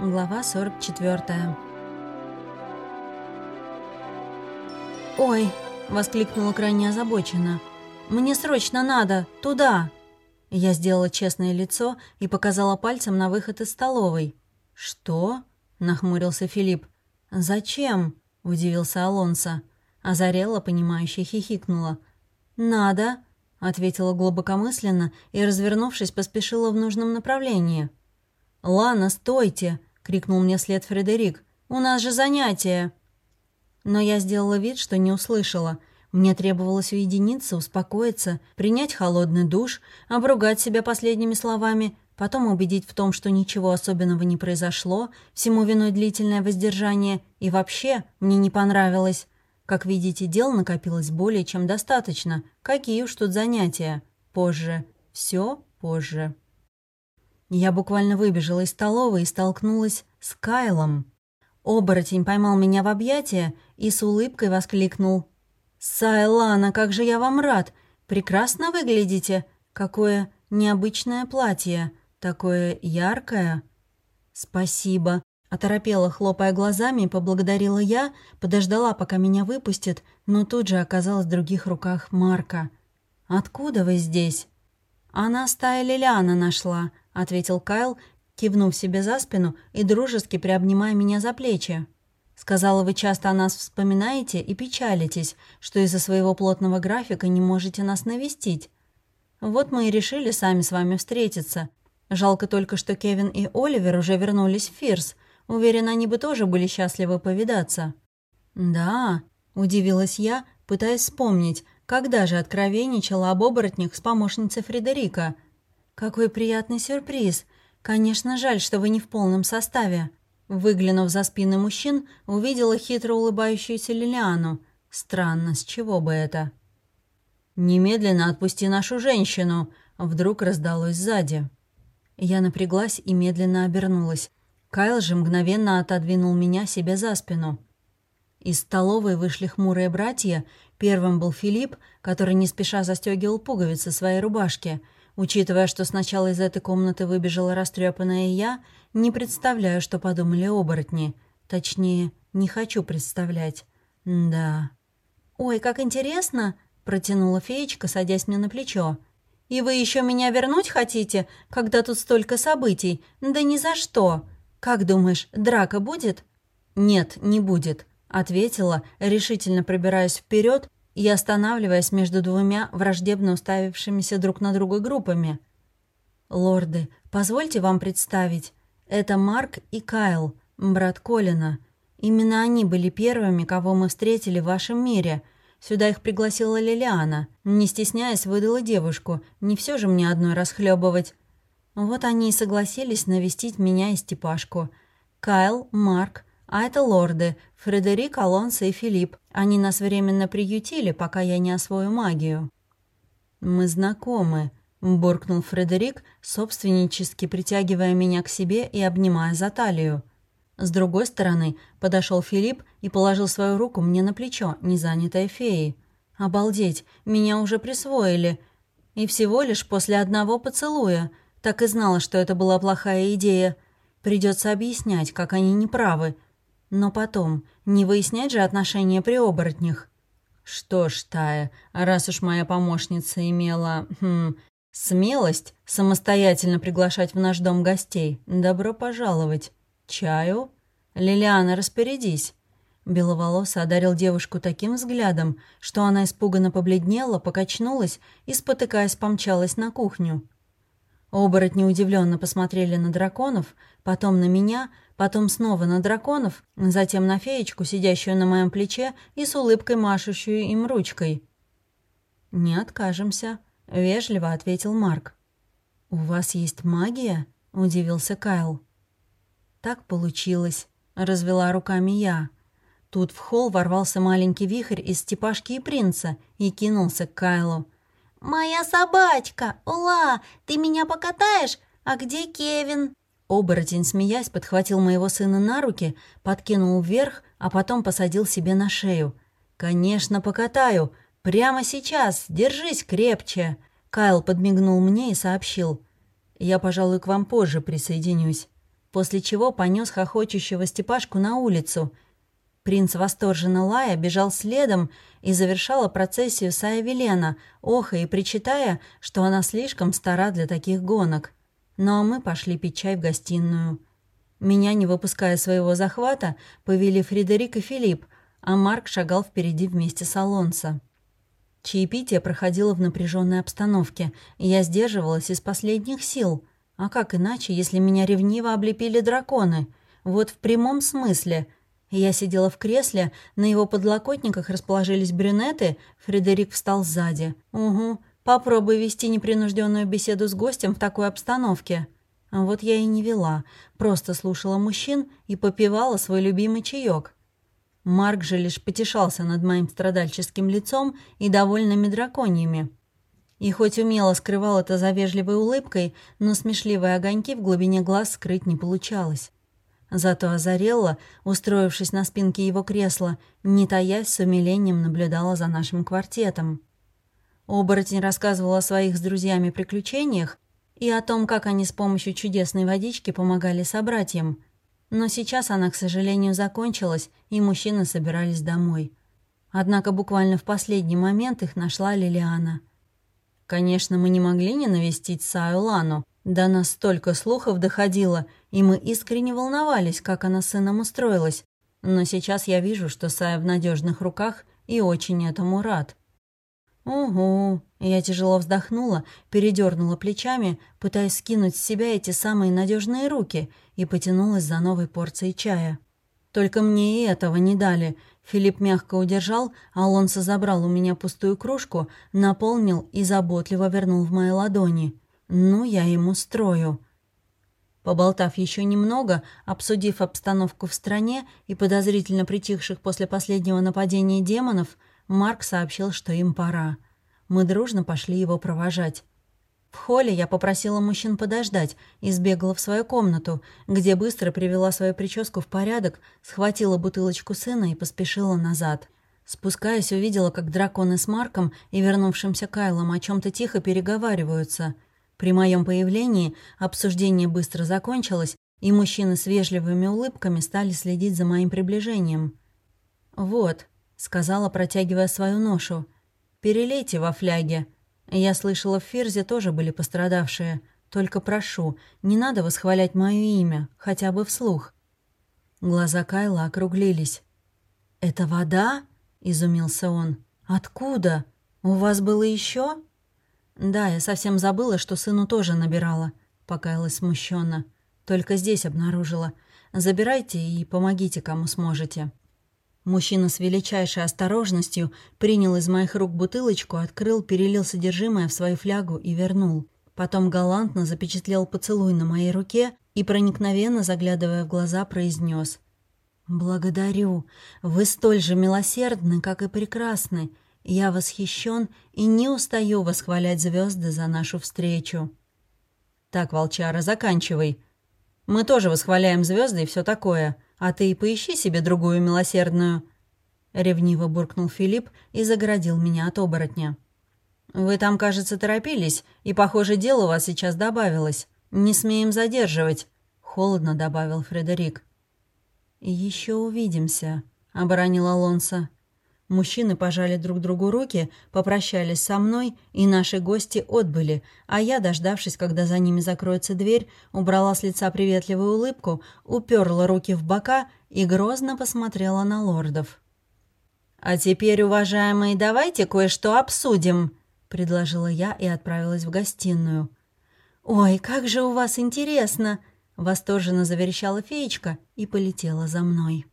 Глава 44. «Ой!» — воскликнула крайне озабоченно. «Мне срочно надо! Туда!» Я сделала честное лицо и показала пальцем на выход из столовой. «Что?» — нахмурился Филипп. «Зачем?» — удивился Алонсо. Озарела, понимающе хихикнула. «Надо!» — ответила глубокомысленно и, развернувшись, поспешила в нужном направлении. «Лана, стойте!» Крикнул мне след Фредерик. «У нас же занятие!» Но я сделала вид, что не услышала. Мне требовалось уединиться, успокоиться, принять холодный душ, обругать себя последними словами, потом убедить в том, что ничего особенного не произошло, всему виной длительное воздержание, и вообще мне не понравилось. Как видите, дел накопилось более чем достаточно. Какие уж тут занятия. Позже. Все позже. Я буквально выбежала из столовой и столкнулась с Кайлом. Оборотень поймал меня в объятия и с улыбкой воскликнул. «Сайлана, как же я вам рад! Прекрасно выглядите! Какое необычное платье! Такое яркое!» «Спасибо!» Оторопела, хлопая глазами, поблагодарила я, подождала, пока меня выпустят, но тут же оказалась в других руках Марка. «Откуда вы здесь?» «Она стая Лилиана нашла», — ответил Кайл, кивнув себе за спину и дружески приобнимая меня за плечи. «Сказала, вы часто о нас вспоминаете и печалитесь, что из-за своего плотного графика не можете нас навестить. Вот мы и решили сами с вами встретиться. Жалко только, что Кевин и Оливер уже вернулись в Фирс. Уверена, они бы тоже были счастливы повидаться». «Да», — удивилась я, пытаясь вспомнить, когда же откровенничала об оборотнях с помощницей Фредерика. «Какой приятный сюрприз! Конечно, жаль, что вы не в полном составе». Выглянув за спины мужчин, увидела хитро улыбающуюся Лилиану. Странно, с чего бы это? «Немедленно отпусти нашу женщину!» Вдруг раздалось сзади. Я напряглась и медленно обернулась. Кайл же мгновенно отодвинул меня себе за спину. Из столовой вышли хмурые братья. Первым был Филипп, который не спеша застегивал пуговицы своей рубашки. Учитывая, что сначала из этой комнаты выбежала растрепанная я, не представляю, что подумали оборотни. Точнее, не хочу представлять. да. «Ой, как интересно!» — протянула феечка, садясь мне на плечо. «И вы еще меня вернуть хотите, когда тут столько событий? Да ни за что! Как думаешь, драка будет?» «Нет, не будет», Ответила, решительно пробираясь вперед и останавливаясь между двумя враждебно уставившимися друг на друга группами. «Лорды, позвольте вам представить. Это Марк и Кайл, брат Колина. Именно они были первыми, кого мы встретили в вашем мире. Сюда их пригласила Лилиана. Не стесняясь, выдала девушку. Не все же мне одной расхлебывать. Вот они и согласились навестить меня и Степашку. Кайл, Марк, а это лорды, Фредерик, Алонсо и Филипп. Они нас временно приютили, пока я не освою магию». «Мы знакомы», — буркнул Фредерик, собственнически притягивая меня к себе и обнимая за талию. С другой стороны подошел Филипп и положил свою руку мне на плечо, не занятое феей. «Обалдеть, меня уже присвоили. И всего лишь после одного поцелуя. Так и знала, что это была плохая идея. Придется объяснять, как они неправы. Но потом, не выяснять же отношения при оборотнях. Что ж, Тая, раз уж моя помощница имела, хм, смелость самостоятельно приглашать в наш дом гостей, добро пожаловать. Чаю? Лилиана, распорядись. Беловолосый одарил девушку таким взглядом, что она испуганно побледнела, покачнулась и, спотыкаясь, помчалась на кухню. Оборотни удивленно посмотрели на драконов, потом на меня, потом снова на драконов, затем на феечку, сидящую на моем плече и с улыбкой машущую им ручкой. «Не откажемся», — вежливо ответил Марк. «У вас есть магия?» — удивился Кайл. «Так получилось», — развела руками я. Тут в холл ворвался маленький вихрь из степашки и принца и кинулся к Кайлу. «Моя собачка! Ула! Ты меня покатаешь? А где Кевин?» Оборотень, смеясь, подхватил моего сына на руки, подкинул вверх, а потом посадил себе на шею. «Конечно, покатаю! Прямо сейчас! Держись крепче!» Кайл подмигнул мне и сообщил. «Я, пожалуй, к вам позже присоединюсь». после чего понес хохочущего Степашку на улицу. Принц восторженно лая бежал следом и завершала процессию Сая Велена, охая и причитая, что она слишком стара для таких гонок. Ну а мы пошли пить чай в гостиную. Меня, не выпуская своего захвата, повели Фредерик и Филипп, а Марк шагал впереди вместе с Алонсо. Чаепитие проходило в напряженной обстановке, и я сдерживалась из последних сил. А как иначе, если меня ревниво облепили драконы? Вот в прямом смысле. Я сидела в кресле, на его подлокотниках расположились брюнеты, Фредерик встал сзади. «Угу, попробуй вести непринужденную беседу с гостем в такой обстановке». Вот я и не вела, просто слушала мужчин и попивала свой любимый чаек. Марк же лишь потешался над моим страдальческим лицом и довольными драконьями. И хоть умело скрывал это за вежливой улыбкой, но смешливые огоньки в глубине глаз скрыть не получалось. Зато Азарелла, устроившись на спинке его кресла, не таясь, с умилением наблюдала за нашим квартетом. Оборотень рассказывал о своих с друзьями приключениях, и о том, как они с помощью чудесной водички помогали собратьям. Но сейчас она, к сожалению, закончилась, и мужчины собирались домой. Однако буквально в последний момент их нашла Лилиана. Конечно, мы не могли не навестить Саю Лану. До нас столько слухов доходило, и мы искренне волновались, как она с сыном устроилась. Но сейчас я вижу, что Сая в надежных руках и очень этому рад. «Угу». Я тяжело вздохнула, передернула плечами, пытаясь скинуть с себя эти самые надежные руки, и потянулась за новой порцией чая. Только мне и этого не дали. Филипп мягко удержал, Алонсо забрал у меня пустую кружку, наполнил и заботливо вернул в мои ладони. «Ну, я ему строю». Поболтав еще немного, обсудив обстановку в стране и подозрительно притихших после последнего нападения демонов, Марк сообщил, что им пора. Мы дружно пошли его провожать. В холле я попросила мужчин подождать и сбегала в свою комнату, где быстро привела свою прическу в порядок, схватила бутылочку сына и поспешила назад. Спускаясь, увидела, как драконы с Марком и вернувшимся Кайлом о чем то тихо переговариваются. При моем появлении обсуждение быстро закончилось, и мужчины с вежливыми улыбками стали следить за моим приближением. «Вот», сказала, протягивая свою ношу. «Перелейте во фляге. Я слышала, в Ферзе тоже были пострадавшие. Только прошу, не надо восхвалять мое имя, хотя бы вслух». Глаза Кайла округлились. «Это вода?» — изумился он. «Откуда? У вас было еще? «Да, я совсем забыла, что сыну тоже набирала», — покаялась смущенно. «Только здесь обнаружила. Забирайте и помогите, кому сможете». Мужчина с величайшей осторожностью принял из моих рук бутылочку, открыл, перелил содержимое в свою флягу и вернул. Потом галантно запечатлел поцелуй на моей руке и, проникновенно заглядывая в глаза, произнес: «Благодарю. Вы столь же милосердны, как и прекрасны. Я восхищен и не устаю восхвалять звезды за нашу встречу». «Так, волчара, заканчивай. Мы тоже восхваляем звезды и все такое», а ты и поищи себе другую милосердную». Ревниво буркнул Филипп и загородил меня от оборотня. «Вы там, кажется, торопились, и, похоже, дело у вас сейчас добавилось. Не смеем задерживать», — холодно добавил Фредерик. «Еще увидимся», — оборонил Алонсо. Мужчины пожали друг другу руки, попрощались со мной, и наши гости отбыли, а я, дождавшись, когда за ними закроется дверь, убрала с лица приветливую улыбку, уперла руки в бока и грозно посмотрела на лордов. «А теперь, уважаемые, давайте кое-что обсудим», — предложила я и отправилась в гостиную. «Ой, как же у вас интересно!» — восторженно заверещала феечка и полетела за мной.